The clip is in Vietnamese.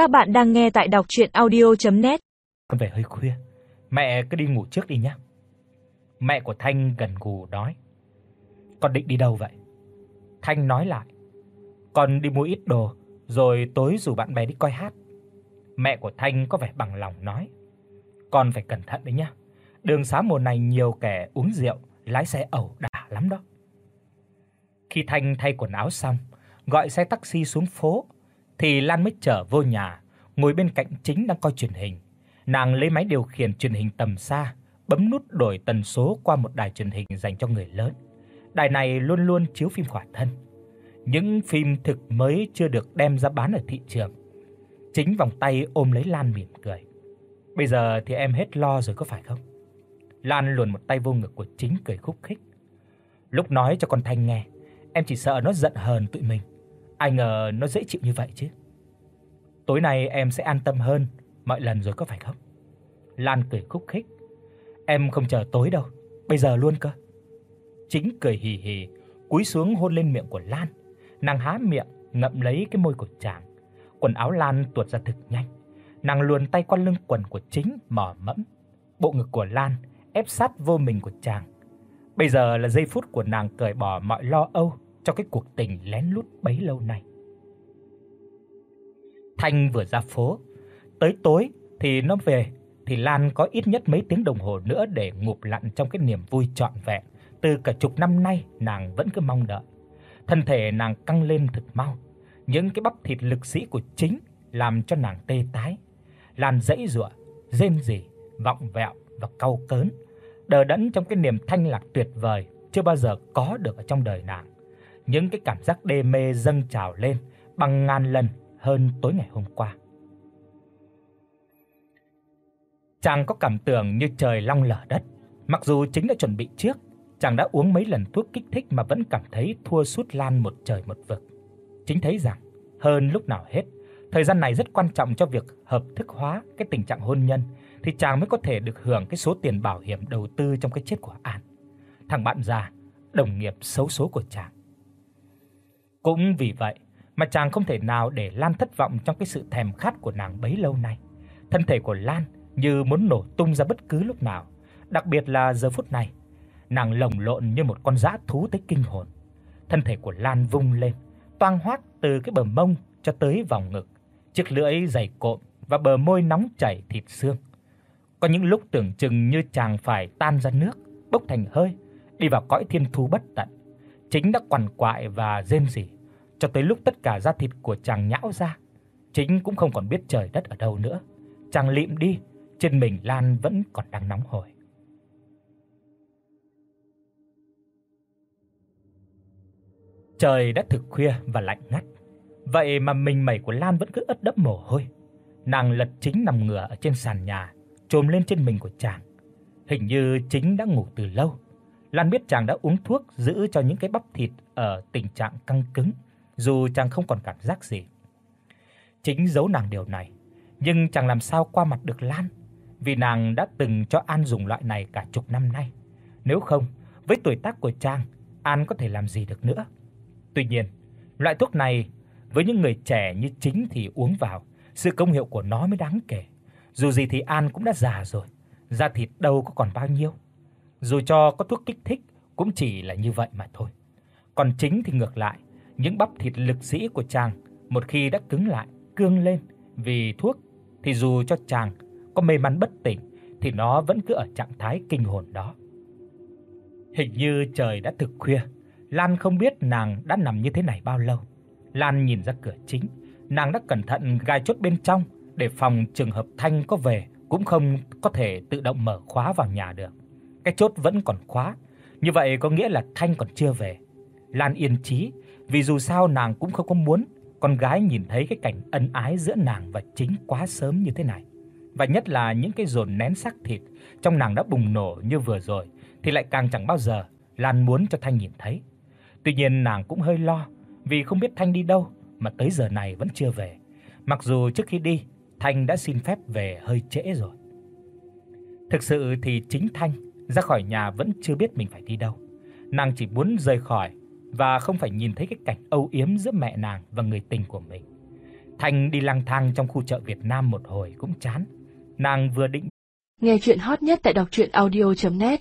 Các bạn đang nghe tại đọc audio net Con về hơi khuya, mẹ cứ đi ngủ trước đi nhé. Mẹ của Thanh gần gù nói. Con định đi đâu vậy? Thanh nói lại. Con đi mua ít đồ rồi tối rủ bạn bè đi coi hát. Mẹ của Thanh có vẻ bằng lòng nói. Con phải cẩn thận đấy nhá. Đường xá mùa này nhiều kẻ uống rượu, lái xe ẩu đả lắm đó. Khi Thanh thay quần áo xong, gọi xe taxi xuống phố thì Lan mới trở vô nhà, ngồi bên cạnh chính đang coi truyền hình. Nàng lấy máy điều khiển truyền hình tầm xa, bấm nút đổi tần số qua một đài truyền hình dành cho người lớn. Đài này luôn luôn chiếu phim khỏa thân. Những phim thực mới chưa được đem ra bán ở thị trường. Chính vòng tay ôm lấy Lan mỉm cười. Bây giờ thì em hết lo rồi có phải không? Lan luồn một tay vô ngực của chính cười khúc khích. Lúc nói cho con Thanh nghe, em chỉ sợ nó giận hờn tụi mình. Ai ngờ nó dễ chịu như vậy chứ. Tối nay em sẽ an tâm hơn mọi lần rồi có phải không? Lan cười khúc khích. Em không chờ tối đâu, bây giờ luôn cơ. Chính cười hì hì, cúi xuống hôn lên miệng của Lan. Nàng há miệng ngậm lấy cái môi của chàng. Quần áo Lan tuột ra thực nhanh. Nàng luồn tay qua lưng quần của chính mò mẫm. Bộ ngực của Lan ép sát vô mình của chàng. Bây giờ là giây phút của nàng cởi bỏ mọi lo âu cho cái cuộc tình lén lút bấy lâu nay. Thanh vừa ra phố, tới tối thì nó về thì Lan có ít nhất mấy tiếng đồng hồ nữa để ngụp lặn trong cái niềm vui trọn vẹn từ cả chục năm nay nàng vẫn cứ mong đợi. Thân thể nàng căng lên thật mau, những cái bắp thịt lực sĩ của chính làm cho nàng tê tái. Lan dãy giụa, rên rỉ, vọng vẹo và cau cớn, đờ đẫn trong cái niềm thanh lạc tuyệt vời chưa bao giờ có được ở trong đời nàng. Những cái cảm giác đê mê dâng trào lên bằng ngàn lần hơn tối ngày hôm qua. Chàng có cảm tưởng như trời long lở đất, mặc dù chính đã chuẩn bị trước, chàng đã uống mấy lần thuốc kích thích mà vẫn cảm thấy thua sút Lan một trời một vực. Chính thấy rằng hơn lúc nào hết, thời gian này rất quan trọng cho việc hợp thức hóa cái tình trạng hôn nhân thì chàng mới có thể được hưởng cái số tiền bảo hiểm đầu tư trong cái chết của An. Thằng bạn già, đồng nghiệp xấu số của chàng. Cũng vì vậy mà chàng không thể nào để Lan thất vọng trong cái sự thèm khát của nàng bấy lâu nay. Thân thể của Lan như muốn nổ tung ra bất cứ lúc nào, đặc biệt là giờ phút này. Nàng lồng lộn như một con dã thú tới kinh hồn. Thân thể của Lan vung lên, toang hoác từ cái bờ mông cho tới vòng ngực, chiếc lưỡi dày cộm và bờ môi nóng chảy thịt xương. Có những lúc tưởng chừng như chàng phải tan ra nước, bốc thành hơi, đi vào cõi thiên thu bất tận. Chính đã quằn quại và rên rỉ, cho tới lúc tất cả da thịt của chàng nhão ra, chính cũng không còn biết trời đất ở đâu nữa. Chàng lịm đi, trên mình Lan vẫn còn đang nóng hổi. Trời đã thực khuya và lạnh ngắt. Vậy mà mình mẩy của Lan vẫn cứ ướt đẫm mồ hôi. Nàng lật chính nằm ngửa ở trên sàn nhà, chồm lên trên mình của chàng. Hình như chính đã ngủ từ lâu. Lan biết chàng đã uống thuốc giữ cho những cái bắp thịt ở tình trạng căng cứng, dù chàng không còn cảm giác gì. Chính giấu nàng điều này, nhưng chàng làm sao qua mặt được Lan, vì nàng đã từng cho An dùng loại này cả chục năm nay. Nếu không, với tuổi tác của chàng, An có thể làm gì được nữa. Tuy nhiên, loại thuốc này với những người trẻ như chính thì uống vào, sự công hiệu của nó mới đáng kể. Dù gì thì An cũng đã già rồi, da thịt đâu có còn bao nhiêu. Dù cho có thuốc kích thích cũng chỉ là như vậy mà thôi. Còn chính thì ngược lại, những bắp thịt lực sĩ của chàng một khi đã cứng lại, cương lên vì thuốc thì dù cho chàng có mê man bất tỉnh thì nó vẫn cứ ở trạng thái kinh hồn đó. Hình như trời đã thực khuya, Lan không biết nàng đã nằm như thế này bao lâu. Lan nhìn ra cửa chính, nàng đã cẩn thận gai chốt bên trong để phòng trường hợp Thanh có về cũng không có thể tự động mở khóa vào nhà được. Cái chốt vẫn còn khóa, như vậy có nghĩa là Thanh còn chưa về. Lan yên trí vì dù sao nàng cũng không có muốn con gái nhìn thấy cái cảnh ân ái giữa nàng và chính quá sớm như thế này. Và nhất là những cái dồn nén xác thịt trong nàng đã bùng nổ như vừa rồi thì lại càng chẳng bao giờ Lan muốn cho Thanh nhìn thấy. Tuy nhiên nàng cũng hơi lo vì không biết Thanh đi đâu mà tới giờ này vẫn chưa về. Mặc dù trước khi đi, Thanh đã xin phép về hơi trễ rồi. Thực sự thì chính Thanh ra khỏi nhà vẫn chưa biết mình phải đi đâu. Nàng chỉ muốn rời khỏi và không phải nhìn thấy cái cảnh âu yếm giữa mẹ nàng và người tình của mình. Thành đi lang thang trong khu chợ Việt Nam một hồi cũng chán. Nàng vừa định Nghe truyện hot nhất tại doctruyenaudio.net